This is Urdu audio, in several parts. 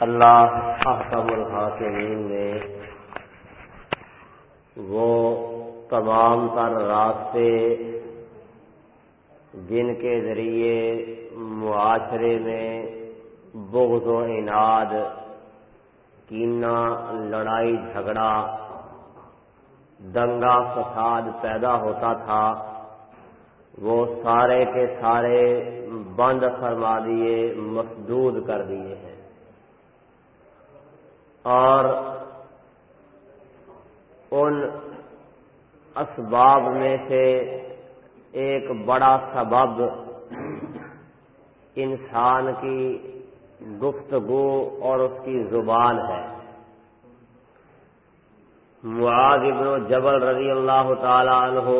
اللہ احکم الحاکمین نے وہ تمام تر راستے جن کے ذریعے معاشرے میں بغض و اناد کینا لڑائی، جھگڑا، دنگا فساد پیدا ہوتا تھا، وہ سارے کے سارے بند فرما دیے مسدود کر دیے ہیں۔ اور ان اسباب میں سے ایک بڑا سبب انسان کی گفتگو اور اس کی زبان ہے۔ معاذ ابن جبل رضی اللہ تعالی عنہ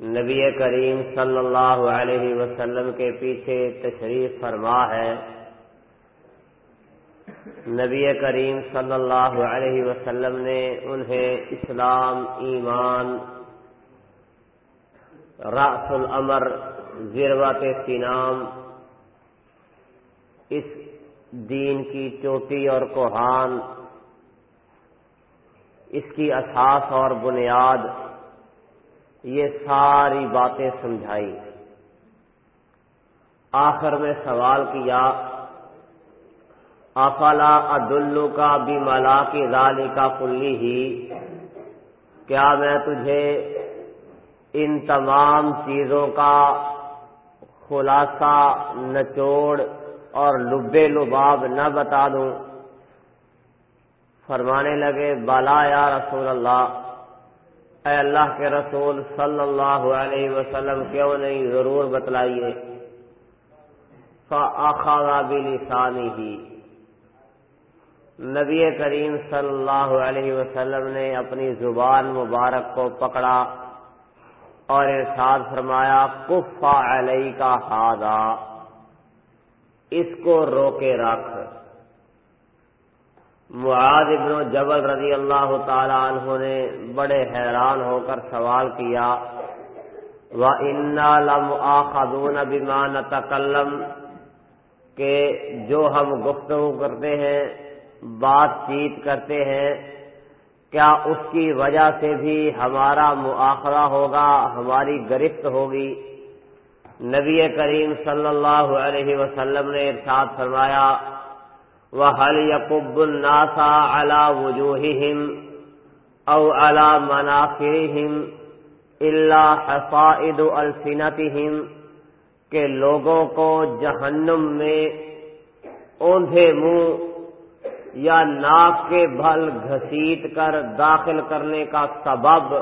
نبی کریم صلی اللہ علیہ وسلم کے پیچھے تشریف فرما ہے۔ نبی کریم صلی اللہ علیہ وسلم نے انہیں اسلام، ایمان راس الامر، ذروت سینام، اس دین کی چوٹی اور کوہان، اس کی اساس اور بنیاد، یہ ساری باتیں سمجھائی۔ آخر میں سوال کیا افلا عدالو کا بھی ملا کی رالی کا کلی ہی کیا میں تجھے ان تمام چیزوں کا خلاصہ، نچوڑ اور لبے لباب نہ بتا دوں؟ فرمانے لگے بالا یا رسول اللہ، اے اللہ کے رسول صلی اللہ علیہ وسلم، کیوں نہیں ضرور بتلائیے؟ فاخا بھی لسانی ہی نبی کریم صلی اللہ علیہ وسلم نے اپنی زبان مبارک کو پکڑا اور ارشاد فرمایا کفا علیہ کا ہادا اس کو روکے رکھ۔ معاذ ابن جبل رضی اللہ تعالی عنہ نے بڑے حیران ہو کر سوال کیا وہ انا لم آخون بیمان تکلم کہ جو ہم گفتگو کرتے ہیں بات چیت کرتے ہیں، کیا اس کی وجہ سے بھی ہمارا مواخذہ ہوگا، ہماری گرفت ہوگی؟ نبی کریم صلی اللہ علیہ وسلم نے ارشاد فرمایا وہ حل یقب الناسا علا وجوہم او علا منافرہم اللہ حفاظ الفنتہم کہ لوگوں کو جہنم میں اوندھے منہ یا ناک کے بھل گھسیٹ کر داخل کرنے کا سبب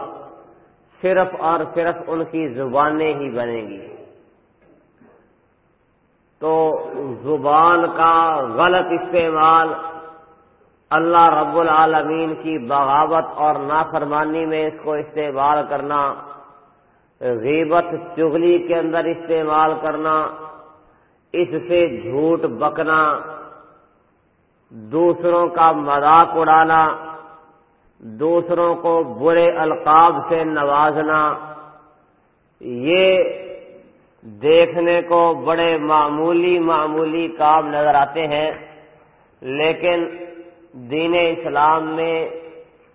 صرف اور صرف ان کی زبانیں ہی بنیں گی۔ تو زبان کا غلط استعمال اللہ رب العالمین کی بغاوت اور نافرمانی میں اس کو استعمال کرنا، غیبت چگلی کے اندر استعمال کرنا، اس سے جھوٹ بکنا دوسروں کا مذاق اڑانا، دوسروں کو برے القاب سے نوازنا، یہ دیکھنے کو بڑے معمولی معمولی کام نظر آتے ہیں، لیکن دین اسلام میں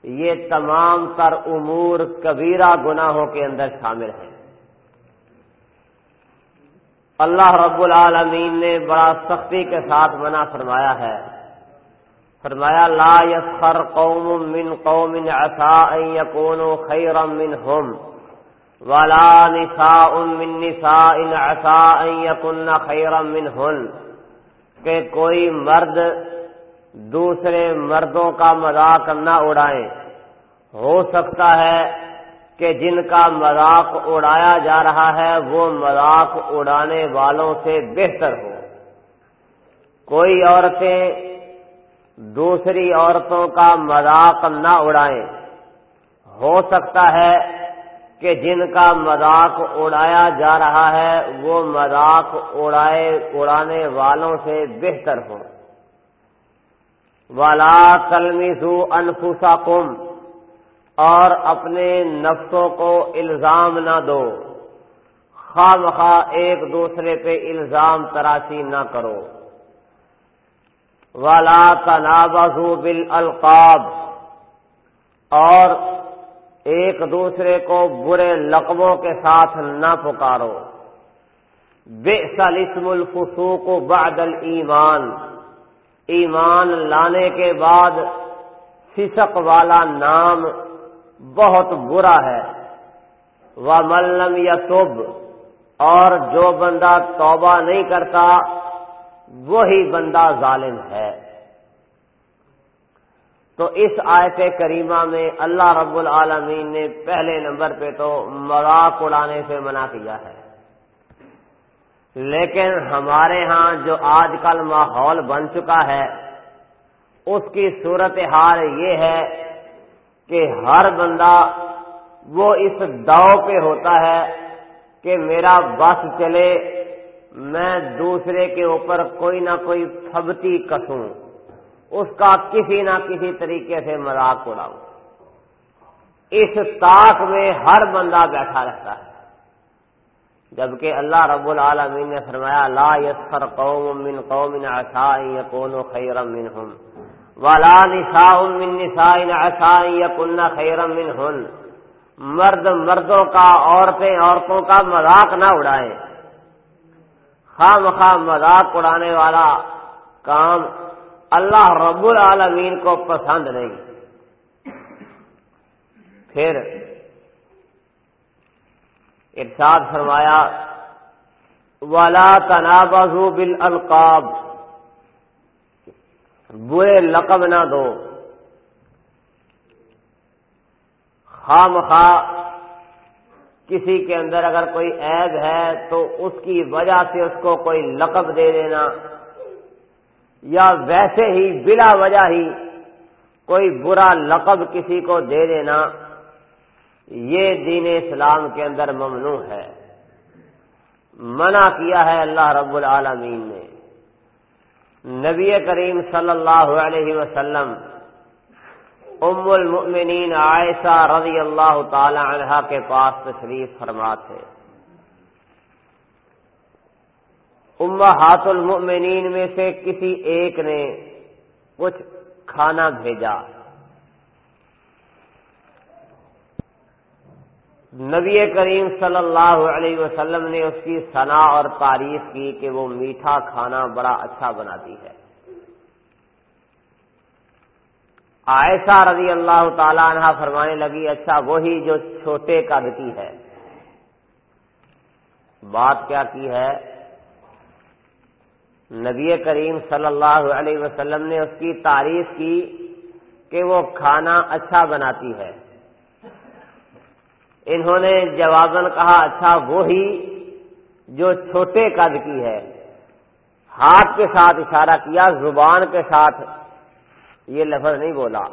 یہ تمام تر امور کبیرہ گناہوں کے اندر شامل ہیں۔ اللہ رب العالمین نے بڑا سختی کے ساتھ منع فرمایا ہے۔ فرمایا، لا يسخر قوم من قوم عسى ان يكونوا خيرا منهم ولا نساء من نساء عسى ان يكن خيرا منهن کہ کوئی مرد دوسرے مردوں کا مذاق نہ اڑائیں ہو سکتا ہے کہ جن کا مذاق اڑایا جا رہا ہے، وہ مذاق اڑانے والوں سے بہتر ہو کوئی عورتیں دوسری عورتوں کا مذاق نہ اڑائیں۔ ہو سکتا ہے کہ جن کا مذاق اڑایا جا رہا ہے، وہ مذاق اڑائے، اڑانے والوں سے بہتر ہو والا تلمیزو انفوسا کم اور اپنے نفسوں کو الزام نہ دو۔ خواہ مخواہ ایک دوسرے پہ الزام تراشی نہ کرو۔ والا تنابزو بل القاب اور ایک دوسرے کو برے لقبوں کے ساتھ نہ پکارو۔ بے سلسم الفسوق بعد ایمان ایمان لانے کے بعد فسق والا نام بہت برا ہے۔ وہ ملم یا اور جو بندہ توبہ نہیں کرتا وہی بندہ ظالم ہے۔ تو اس آیت کریمہ میں اللہ رب العالمین نے پہلے نمبر پہ تو مذاق اڑانے سے منع کیا ہے۔ لیکن ہمارے ہاں جو آج کل ماحول بن چکا ہے، اس کی صورت حال یہ ہے کہ ہر بندہ وہ اس دو پہ ہوتا ہے کہ میرا بس چلے میں دوسرے کے اوپر کوئی نہ کوئی پھبتی کسوں، اس کا کسی نہ کسی طریقے سے مذاق اڑاؤں۔ اس طاق میں ہر بندہ بیٹھا رہتا ہے۔ جبکہ اللہ رب العالمین نے فرمایا، لا یسخر قوم من قوم عسا یکونوا خیرا منهم ولا نساء من نساء عسا یکن خیرا منهن مرد مردوں کا، عورتیں عورتوں کا مذاق نہ اڑائیں۔ خام خام مذاق اڑانے والا کام اللہ رب العالمین کو پسند نہیں۔ پھر ارشاد فرمایا والا تنابزو بل القاب برے لقب نہ دو۔ خام خواہ کسی کے اندر اگر کوئی عیب ہے تو اس کی وجہ سے اس کو کوئی لقب دے دینا یا ویسے ہی بلا وجہ ہی کوئی برا لقب کسی کو دے دینا، یہ دین اسلام کے اندر ممنوع ہے۔ منع کیا ہے اللہ رب العالمین نے۔ نبی کریم صلی اللہ علیہ وسلم ام المؤمنین عائشہ رضی اللہ تعالی عنہ کے پاس تشریف فرما تھے ہاتھ المؤمنین میں سے کسی ایک نے کچھ کھانا بھیجا۔ نبی کریم صلی اللہ علیہ وسلم نے اس کی ثنا اور تعریف کی کہ وہ میٹھا کھانا بڑا اچھا بناتی ہے۔ عائشہ رضی اللہ تعالی عنہ فرمانے لگی اچھا وہی جو چھوٹے قد کی ہے۔ بات کیا کی ہے؟ نبی کریم صلی اللہ علیہ وسلم نے اس کی تعریف کی کہ وہ کھانا اچھا بناتی ہے۔ انہوں نے جواباً کہا اچھا وہی جو چھوٹے قد کی ہے۔ ہاتھ کے ساتھ اشارہ کیا، زبان کے ساتھ یہ لفظ نہیں بولا۔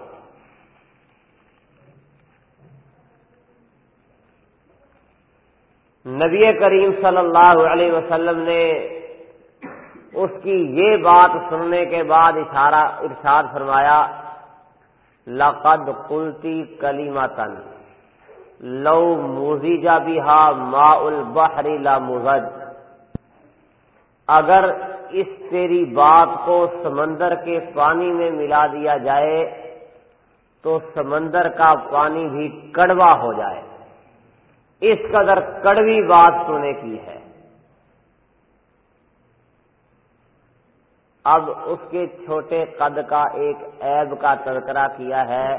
نبی کریم صلی اللہ علیہ وسلم نے اس کی یہ بات سننے کے بعد اشارہ ارشاد فرمایا، لقد قلتی کلی متن لو موزی جا بہا ما البحری لا مزج اگر اس تیری بات کو سمندر کے پانی میں ملا دیا جائے تو سمندر کا پانی بھی کڑوا ہو جائے۔ اس قدر کڑوی بات سنے کی ہے۔ اب اس کے چھوٹے قد کا ایک عیب کا تذکرہ کیا ہے۔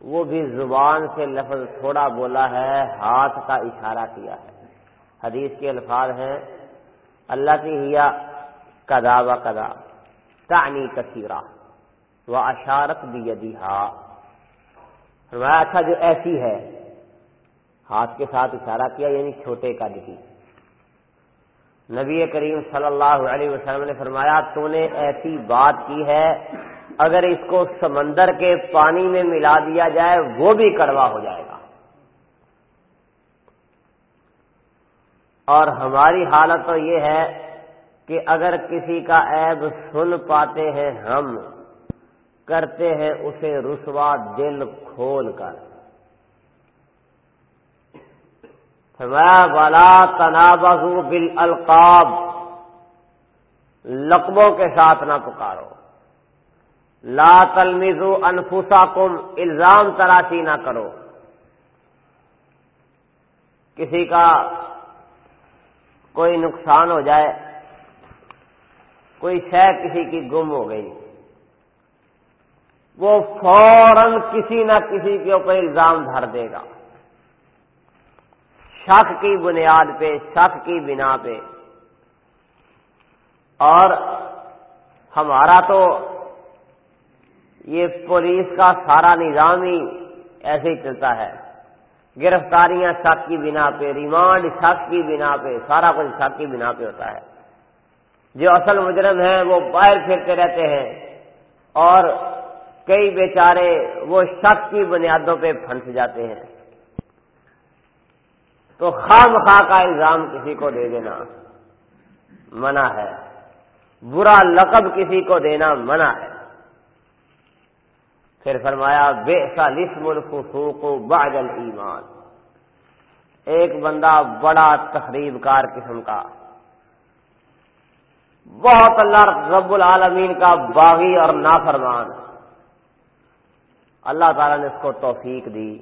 وہ بھی زبان سے لفظ تھوڑا بولا ہے، ہاتھ کا اشارہ کیا ہے۔ حدیث کے الفاظ ہیں، اللہ کی ہیا کدا و کدا تانی کثیرہ وہ اشارت بھی یدی اچھا جو ایسی ہے، ہاتھ کے ساتھ اشارہ کیا یعنی چھوٹے کا دکھی نبی کریم صلی اللہ علیہ وسلم نے فرمایا، تو نے ایسی بات کی ہے، اگر اس کو سمندر کے پانی میں ملا دیا جائے، وہ بھی کڑوا ہو جائے گا۔ اور ہماری حالت تو یہ ہے کہ اگر کسی کا عیب سن پاتے ہیں ہم، کرتے ہیں اسے رسوا دل کھول کر۔ والا تنابہ بل القاب لقبوں کے ساتھ نہ پکارو۔ لا تلمزو انفسا کم الزام تراشی نہ کرو۔ کسی کا کوئی نقصان ہو جائے کوئی شہ کسی کی گم ہو گئی۔ وہ فوراً کسی نہ کسی کے اوپر الزام دھر دے گا۔ شک کی بنیاد پہ، شک کی بنا پہ۔ اور ہمارا تو یہ پولیس کا سارا نظام ہی ایسے ہی چلتا ہے۔ گرفتاریاں شک کی بنا پہ، ریمانڈ شک کی بنا پہ، سارا کچھ شک کی بنا پہ ہوتا ہے۔ جو اصل مجرم ہیں وہ باہر پھرتے رہتے ہیں اور کئی بیچارے وہ شک کی بنیادوں پہ پھنس جاتے ہیں۔ تو خام خواہ کا الزام کسی کو دے دینا منع ہے۔ برا لقب کسی کو دینا منع ہے۔ پھر فرمایا بے سا لسم الفسوق باجل ایمان ایک بندہ بڑا تقریب کار قسم کا۔ بہت اللہ رب العالمین کا باغی اور نافرمان۔ اللہ تعالیٰ نے اس کو توفیق دی۔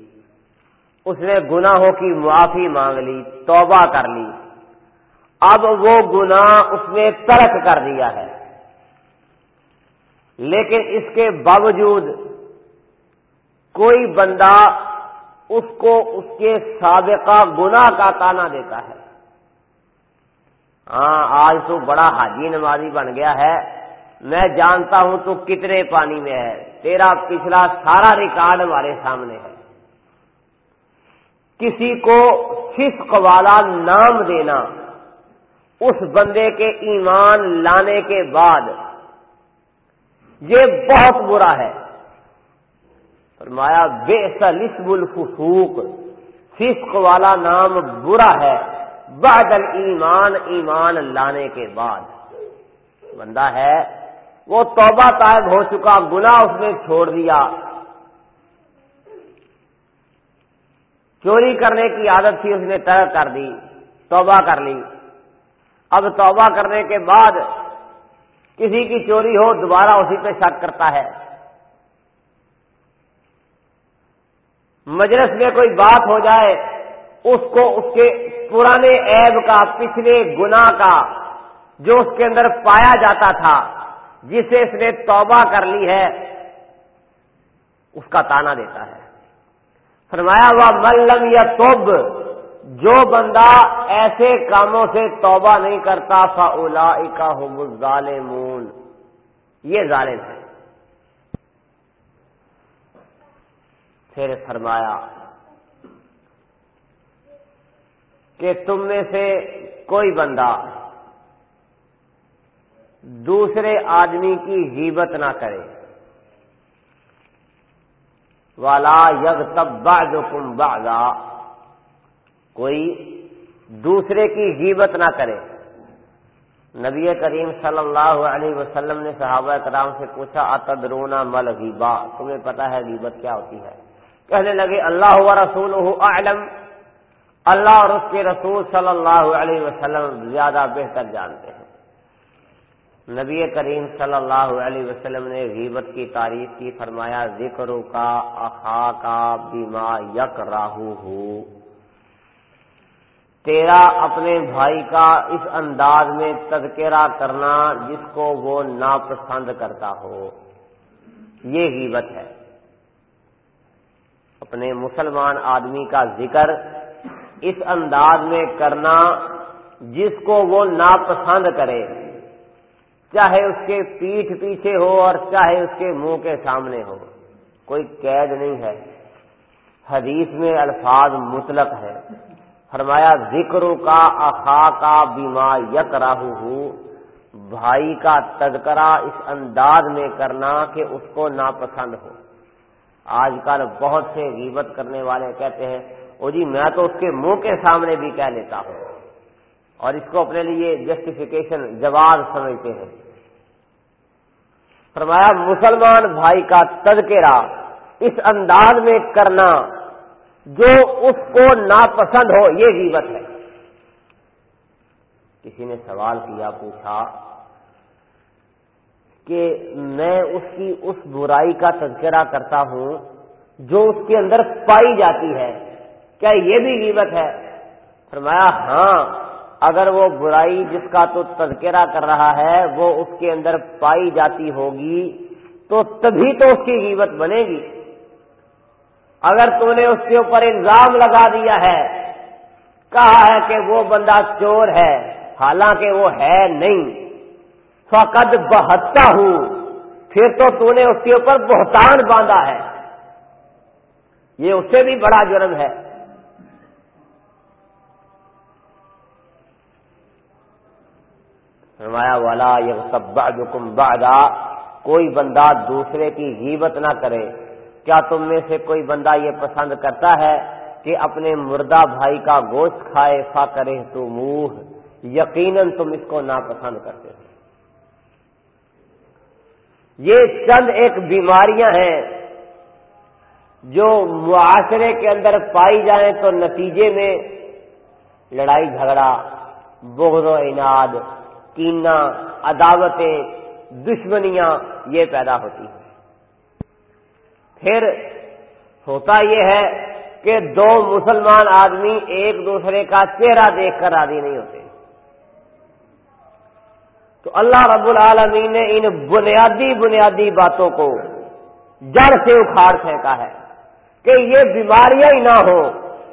اس نے گناہوں کی معافی مانگ لی، توبہ کر لی۔ اب وہ گناہ اس نے ترک کر دیا ہے۔ لیکن اس کے باوجود کوئی بندہ اس کو اس کے سابقہ گناہ کا تانا دیتا ہے۔ ہاں آج تو بڑا حاجی نمازی بن گیا ہے۔ میں جانتا ہوں تو کتنے پانی میں ہے۔ تیرا پچھلا سارا ریکارڈ ہمارے سامنے ہے۔ کسی کو فسق والا نام دینا، اس بندے کے ایمان لانے کے بعد یہ بہت برا ہے۔ فرمایا بے سلسب الفسوق فسق والا نام برا ہے۔ بعد ایمان ایمان لانے کے بعد۔ بندہ ہے، وہ توبہ طائب ہو چکا گنا اس نے چھوڑ دیا۔ چوری کرنے کی عادت تھی، اس نے ترک کر دی، توبہ کر لی۔ اب توبہ کرنے کے بعد کسی کی چوری ہو، دوبارہ اسی پہ شک کرتا ہے۔ مجلس میں کوئی بات ہو جائے اس کو اس کے پرانے عیب کا، پچھلے گنا کا، جو اس کے اندر پایا جاتا تھا، جسے اس نے توبہ کر لی ہے، اس کا تانا دیتا ہے۔ فرمایا ہوا ملم یا توب جو بندہ ایسے کاموں سے توبہ نہیں کرتا فا اولا ظالمون یہ ظالم ہے۔ پھر فرمایا کہ تم میں سے کوئی بندہ دوسرے آدمی کی غیبت نہ کرے۔ والا یگ تب جو کم کوئی دوسرے کی غیبت نہ کرے۔ نبی کریم صلی اللہ علیہ وسلم نے صحابہ کرام سے پوچھا اتدرونا مل غیبا تمہیں پتا ہے غیبت کیا ہوتی ہے۔ کہنے لگے، اللہ و رسول علم اللہ اور اس کے رسول صلی اللہ علیہ وسلم زیادہ بہتر جانتے ہیں۔ نبی کریم صلی اللہ علیہ وسلم نے غیبت کی تعریف کی، فرمایا ذکر کا، اخا کا، بیما یک راہو ہو تیرا اپنے بھائی کا اس انداز میں تذکرہ کرنا جس کو وہ ناپسند کرتا ہو۔ یہ غیبت ہے۔ اپنے مسلمان آدمی کا ذکر اس انداز میں کرنا جس کو وہ ناپسند کرے۔ چاہے اس کے پیٹھ پیچھے ہو اور چاہے اس کے منہ کے سامنے ہو۔ کوئی قید نہیں ہے۔ حدیث میں الفاظ مطلق ہے فرمایا، ذکر کا، اخا کا، بیما یک راہو بھائی کا تذکرہ اس انداز میں کرنا کہ اس کو ناپسند ہو۔ آج کل بہت سے غیبت کرنے والے کہتے ہیں او جی میں تو اس کے منہ کے سامنے بھی کہہ لیتا ہوں۔ اور اس کو اپنے لیے جسٹیفیکیشن جواز سمجھتے ہیں۔ فرمایا، مسلمان بھائی کا تذکرہ اس انداز میں کرنا جو اس کو ناپسند ہو، یہ غیبت ہے۔ کسی نے سوال کیا، پوچھا کہ میں اس کی اس برائی کا تذکرہ کرتا ہوں جو اس کے اندر پائی جاتی ہے۔ کیا یہ بھی غیبت ہے؟ فرمایا ہاں اگر وہ برائی جس کا تو تذکرہ کر رہا ہے، وہ اس کے اندر پائی جاتی ہوگی، تو تبھی تو اس کی غیبت بنے گی۔ اگر تم نے اس کے اوپر الزام لگا دیا ہے، کہا ہے کہ وہ بندہ چور ہے، حالانکہ وہ ہے نہیں۔ فقد بہتا ہوں، پھر تو تو نے اس کے اوپر بہتان باندھا ہے۔ یہ اس سے بھی بڑا جرم ہے۔ فرمایا والا یہ سب بعدا کوئی بندہ دوسرے کی غیبت نہ کرے۔ کیا تم میں سے کوئی بندہ یہ پسند کرتا ہے کہ اپنے مردہ بھائی کا گوشت کھائے؟ فا کرے تو منہ یقیناً تم اس کو ناپسند کرتے ہو۔ یہ چند ایک بیماریاں ہیں جو معاشرے کے اندر پائی جائیں تو نتیجے میں لڑائی جھگڑا، بغض و اناد کینا عداوتیں، دشمنیاں یہ پیدا ہوتی ہیں۔ پھر ہوتا یہ ہے کہ دو مسلمان آدمی ایک دوسرے کا چہرہ دیکھ کر راضی نہیں ہوتے۔ تو اللہ رب العالمین نے ان بنیادی بنیادی باتوں کو جڑ سے اکھاڑ پھینکا ہے کہ یہ بیماریاں ہی نہ ہوں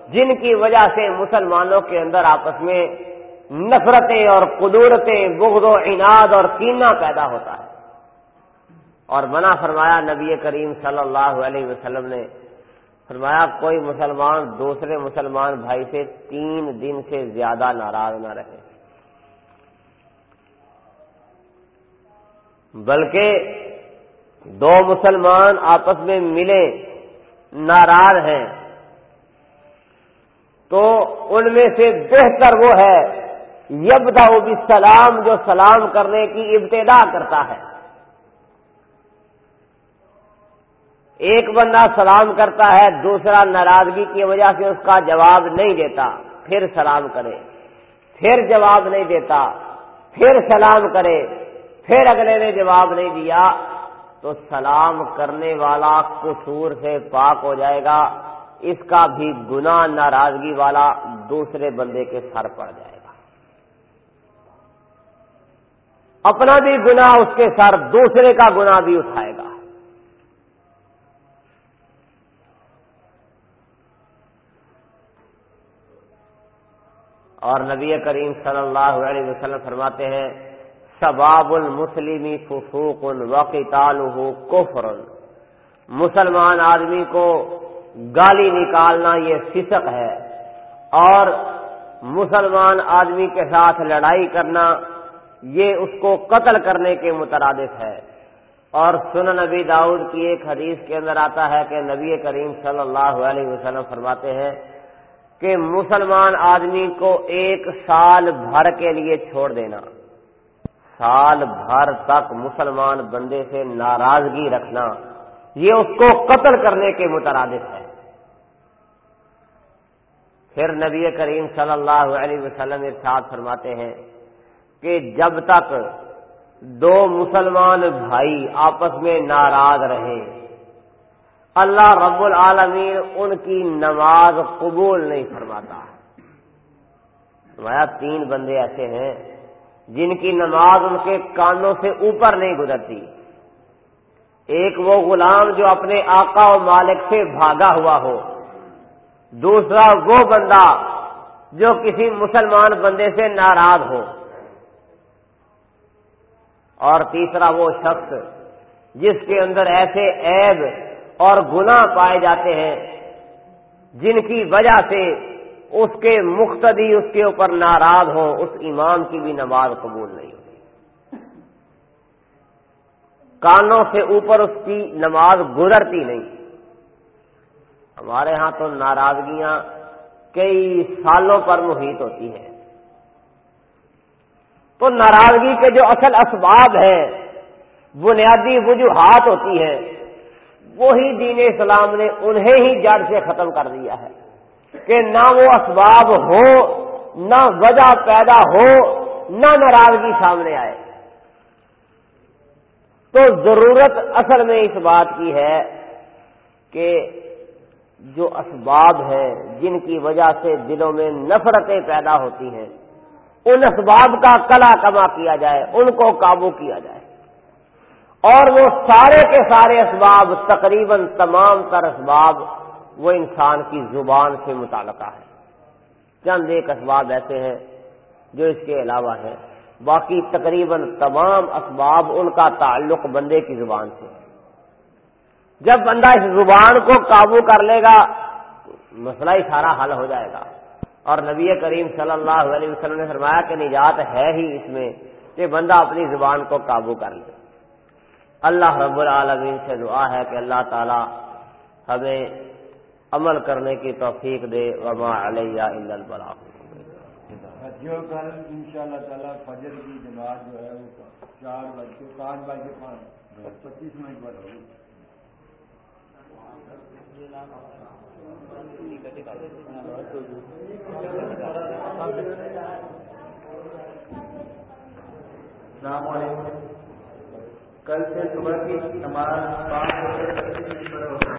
جن کی وجہ سے مسلمانوں کے اندر آپس میں نفرتیں اور قدورتیں، بغض و عناد اور کینا پیدا ہوتا ہے۔ اور منع فرمایا نبی کریم صلی اللہ علیہ وسلم نے، فرمایا کوئی مسلمان، دوسرے مسلمان بھائی سے تین دن سے زیادہ ناراض نہ رہے۔ بلکہ دو مسلمان آپس میں ملے، ناراض ہیں۔ تو ان میں سے بہتر وہ ہے یبدا بھی سلام جو سلام کرنے کی ابتدا کرتا ہے۔ ایک بندہ سلام کرتا ہے، دوسرا ناراضگی کی وجہ سے اس کا جواب نہیں دیتا، پھر سلام کرے۔ پھر جواب نہیں دیتا، پھر سلام کرے۔ پھر اگلے نے جواب نہیں دیا، تو سلام کرنے والا قصور سے پاک ہو جائے گا۔ اس کا بھی گنا ناراضگی والا دوسرے بندے کے سر پڑ جائے۔ گا اپنا بھی گنا اس کے سر دوسرے کا گنا بھی اٹھائے گا۔ اور نبی کریم صلی اللہ علیہ وسلم فرماتے ہیں سباب المسلمی فسوق وقی کفر۔ مسلمان آدمی کو گالی نکالنا یہ فسق ہے اور مسلمان آدمی کے ساتھ لڑائی کرنا یہ اس کو قتل کرنے کے مترادف ہے۔ اور سن نبی داؤد کی ایک حدیث کے اندر آتا ہے کہ نبی کریم صلی اللہ علیہ وسلم فرماتے ہیں کہ مسلمان آدمی کو ایک سال بھر کے لیے چھوڑ دینا۔ سال بھر تک مسلمان بندے سے ناراضگی رکھنا، یہ اس کو قتل کرنے کے مترادف ہے۔ پھر نبی کریم صلی اللہ علیہ وسلم ارشاد فرماتے ہیں کہ جب تک دو مسلمان بھائی آپس میں ناراض رہے اللہ رب العالمین ان کی نماز قبول نہیں فرماتا۔ تین بندے ایسے ہیں جن کی نماز ان کے کانوں سے اوپر نہیں گزرتی۔ ایک وہ غلام جو اپنے آقا و مالک سے بھاگا ہوا ہو۔ دوسرا وہ بندہ جو کسی مسلمان بندے سے ناراض ہو۔ اور تیسرا وہ شخص جس کے اندر ایسے عیب اور گناہ پائے جاتے ہیں، جن کی وجہ سے اس کے مقتدی اس کے اوپر ناراض ہو اس امام کی بھی نماز قبول نہیں ہوتی۔ کانوں سے اوپر اس کی نماز گزرتی نہیں۔ ہمارے ہاں تو ناراضگیاں کئی سالوں پر محیط ہوتی ہیں۔ تو ناراضگی کے جو اصل اسباب ہیں، بنیادی وجوہات ہوتی ہیں، وہی دین اسلام نے انہیں ہی جڑ سے ختم کر دیا ہے کہ نہ وہ اسباب ہو، نہ وجہ پیدا ہو، نہ ناراضگی سامنے آئے۔ تو ضرورت اصل میں اس بات کی ہے کہ جو اسباب ہیں، جن کی وجہ سے دلوں میں نفرتیں پیدا ہوتی ہیں ان اسباب کا کلا کما کیا جائے، ان کو قابو کیا جائے۔ اور وہ سارے کے سارے اسباب، تقریباً تمام تر اسباب، وہ انسان کی زبان سے متعلقہ ہے چند ایک اسباب ایسے ہیں جو اس کے علاوہ ہیں۔ باقی تقریباً تمام اسباب ان کا تعلق بندے کی زبان سے جب بندہ اس زبان کو قابو کر لے گا، مسئلہ ہی سارا حل ہو جائے گا۔ اور نبی کریم صلی اللہ علیہ وسلم نے فرمایا کہ نجات ہے ہی اس میں کہ بندہ اپنی زبان کو قابو کر لے۔ اللہ رب العالمین سے دعا ہے کہ اللہ تعالی ہمیں عمل کرنے کی توفیق دے۔ وما علیہ الا البلاغ۔ جو کل ان شاء اللہ تعالیٰ فجر کی جماعت جو ہے وہ چار بج کے پانچ بج کے پانچ پچیس منٹ پر ہوگی۔ السلام علیکم۔ کل سے صبح کی نماز پانچ بجے